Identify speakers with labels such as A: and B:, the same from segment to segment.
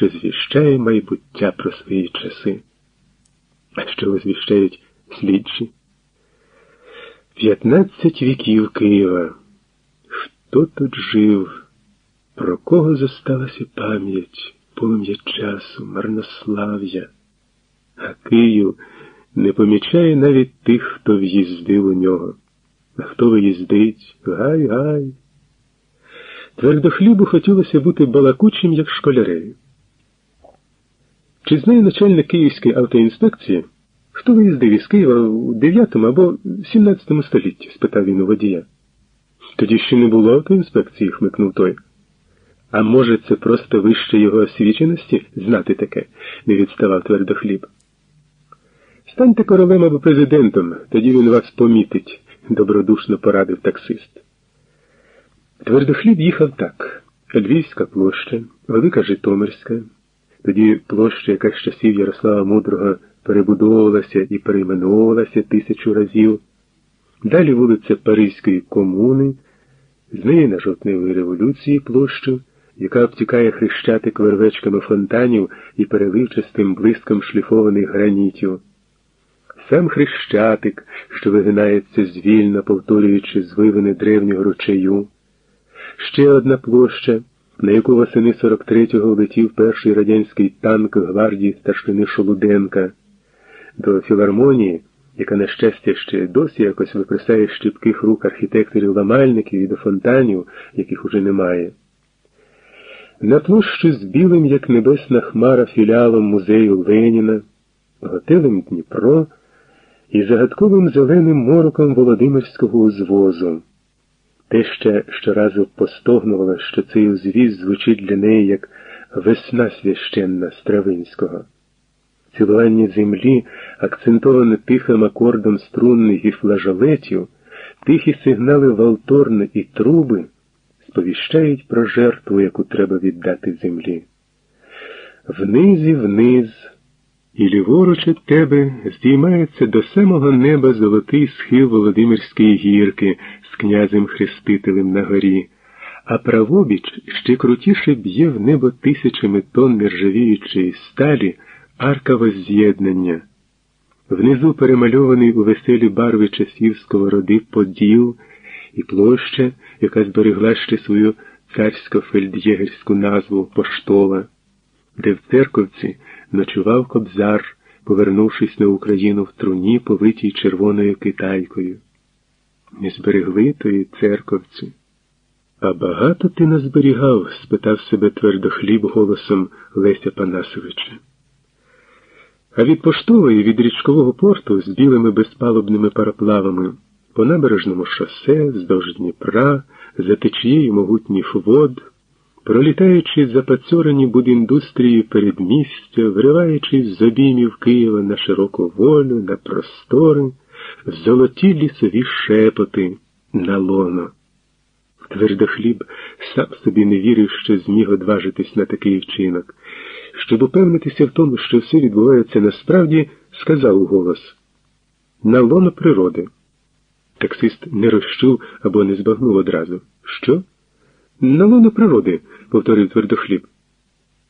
A: що звіщає майбуття про свої часи. А що звіщають слідчі? П'ятнадцять віків Києва. Хто тут жив? Про кого зосталася пам'ять, полум'я часу, марнослав'я? А Київ не помічає навіть тих, хто в'їздив у нього. А хто виїздить? Гай, гай. Твердохлібу хотілося бути балакучим, як школяреві. Чи знає начальник Київської автоінспекції, хто виїздив із Києва у 9 або 17 столітті? спитав він у водія. Тоді ще не було автоінспекції, хмикнув той. А може, це просто вище його освіченості знати таке, не відставав твердохліб. Станьте королем або президентом, тоді він вас помітить, добродушно порадив таксист. Твердохліб їхав так. Львівська площа, Велика Житомирська, тоді площа, яка з часів Ярослава Мудрого перебудовувалася і перейменовувалася тисячу разів, далі вулиця Паризької комуни, з неї на жовтневої революції площу, яка обтікає хрещатик вервечками фонтанів і переливчастим блиском шліфованих гранітів. Сам хрещатик, що вигинається звільно, повторюючи звивини древнього ручею. Ще одна площа, на яку восени 43-го летів перший радянський танк гвардії старшини Шолуденка, до філармонії, яка, на щастя, ще досі якось виписає щіпких рук архітекторів-ламальників і до фонтанів, яких уже немає. На площу з білим, як небесна хмара, філіалом музею Леніна, готелем Дніпро і загадковим зеленим мороком Володимирського узвозу. Те ще щоразу постогнувало, що цей узвіз звучить для неї як весна священна Стравинського. Цілування землі, акцентоване тихим акордом струнних і флажолетів, тихі сигнали валторни і труби сповіщають про жертву, яку треба віддати землі. Вниз і вниз. І ліворуч від тебе здіймається до самого неба золотий схил Володимирської гірки князем Хрестителем на горі, а правобіч ще крутіше б'є в небо тисячами тонн нержавіючої сталі арка возз'єднання. Внизу перемальований у веселі барви часів сковороди поділ і площа, яка зберегла ще свою царсько-фельдєгерську назву Поштова, де в церковці ночував кобзар, повернувшись на Україну в труні, повитій червоною китайкою. Не зберегли тої церковці. А багато ти назберігав? спитав себе твердохліб голосом Леся Панасовича. А від поштової, від річкового порту з білими безпалубними пароплавами по набережному шосе, здовж Дніпра, за течією могутніх вод, пролітаючи запацьорені будіндустрії передмістя, вриваючись з обіймів Києва на широку волю, на простори, золоті лісові шепоти на лоно. Твердохліб сам собі не вірив, що зміг одважитись на такий вчинок. Щоб упевнитися в тому, що все відбувається насправді, сказав уголос на лоно природи. Таксист не розчув або не збагнув одразу. Що? На лоно природи, повторив твердохліб.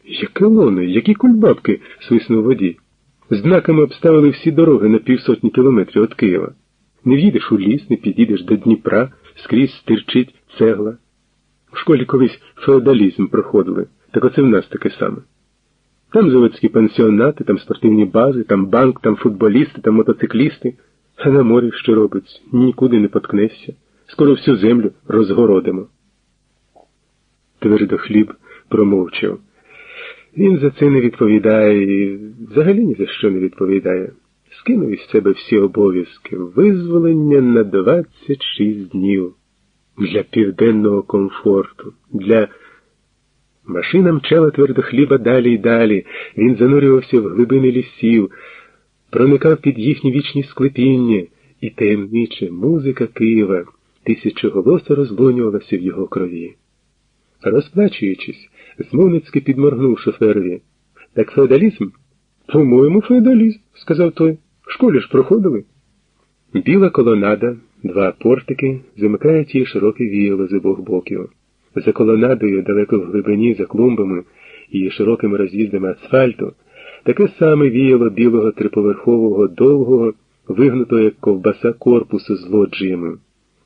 A: Яке лоно, які кульбабки? свиснув водій. Знаками обставили всі дороги на півсотні кілометрів від Києва. Не в'їдеш у ліс, не підійдеш до Дніпра, скрізь стирчить цегла. В школі колись феодалізм проходили, так оце в нас таке саме. Там заводські пансіонати, там спортивні бази, там банк, там футболісти, там мотоциклісти. А на морі що робить? Нікуди не поткнешся. Скоро всю землю розгородимо. Твердо хліб промовчав. Він за це не відповідає і взагалі ні за що не відповідає. Скинув із себе всі обов'язки, визволення на 26 днів для південного комфорту, для машина мчала твердо хліба далі й далі. Він занурювався в глибини лісів, проникав під їхні вічні склепіння, і таємниче музика Києва тисячоголосо розлунювалася в його крові. Розплачуючись, змовницьки підморгнув шоферові. Так феодалізм? По-моєму, феодалізм, сказав той. В школі ж проходили. Біла колонада, два портики, замикають її широке віяло з обох боків. За колонадою, далеко в глибині, за клумбами, і широкими роз'їздами асфальту, таке саме віяло білого триповерхового довгого, вигнутого як ковбаса корпусу з лоджіями,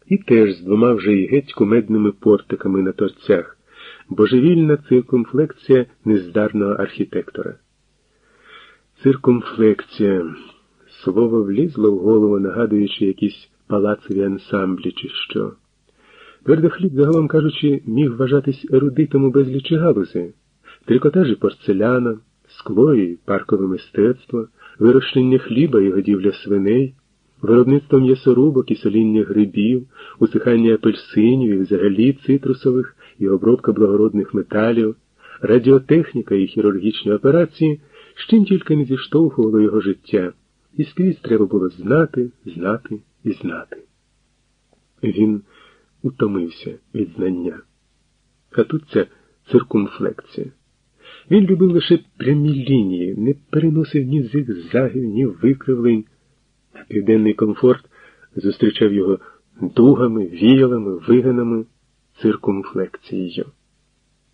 A: і теж з двома вже й геть кумедними портиками на торцях, божевільна циркумфлекція нездарного архітектора. Циркумфлекція. Слово влізло в голову, нагадуючи якісь палацові ансамблі, чи що. Твердохліб, загалом кажучи, міг вважатись ерудитом у безлічі галузи, трикотажі порцеляна, скло і паркове мистецтво, вирощення хліба і годівля свиней, виробництво м'ясорубок і соління грибів, усихання апельсинів і взагалі цитрусових і обробка благородних металів, радіотехніка і хірургічні операції, з чим тільки не зіштовхувало його життя, і скрізь треба було знати, знати і знати. Він утомився від знання. А тут ця циркумфлекція. Він любив лише прямі лінії, не переносив ні зигзагів, ні викривлень. Південний комфорт зустрічав його дугами, віялами, вигинами, циркумфлекцією.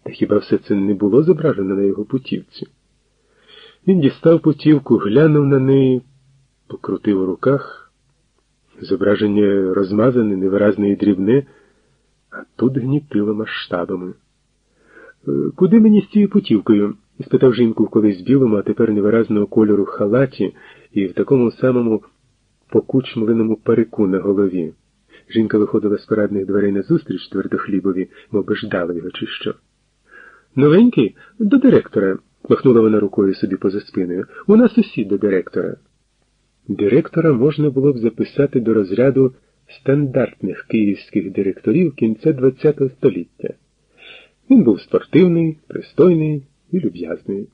A: Та хіба все це не було зображено на його путівці? Він дістав путівку, глянув на неї, покрутив у руках. Зображення розмазане, невиразне і дрібне, а тут гнітило масштабами. «Е, куди мені з цією путівкою? спитав жінку в колись білому, а тепер невиразного кольору халаті і в такому самому покучмленому парику на голові. Жінка виходила з парадних дверей назустріч твердохлібові, мов би ждала його, чи що. Новенький? До директора, махнула вона рукою собі поза спиною. У нас усі до директора. Директора можна було б записати до розряду стандартних київських директорів кінця ХХ століття. Він був спортивний, пристойний і люб'язний.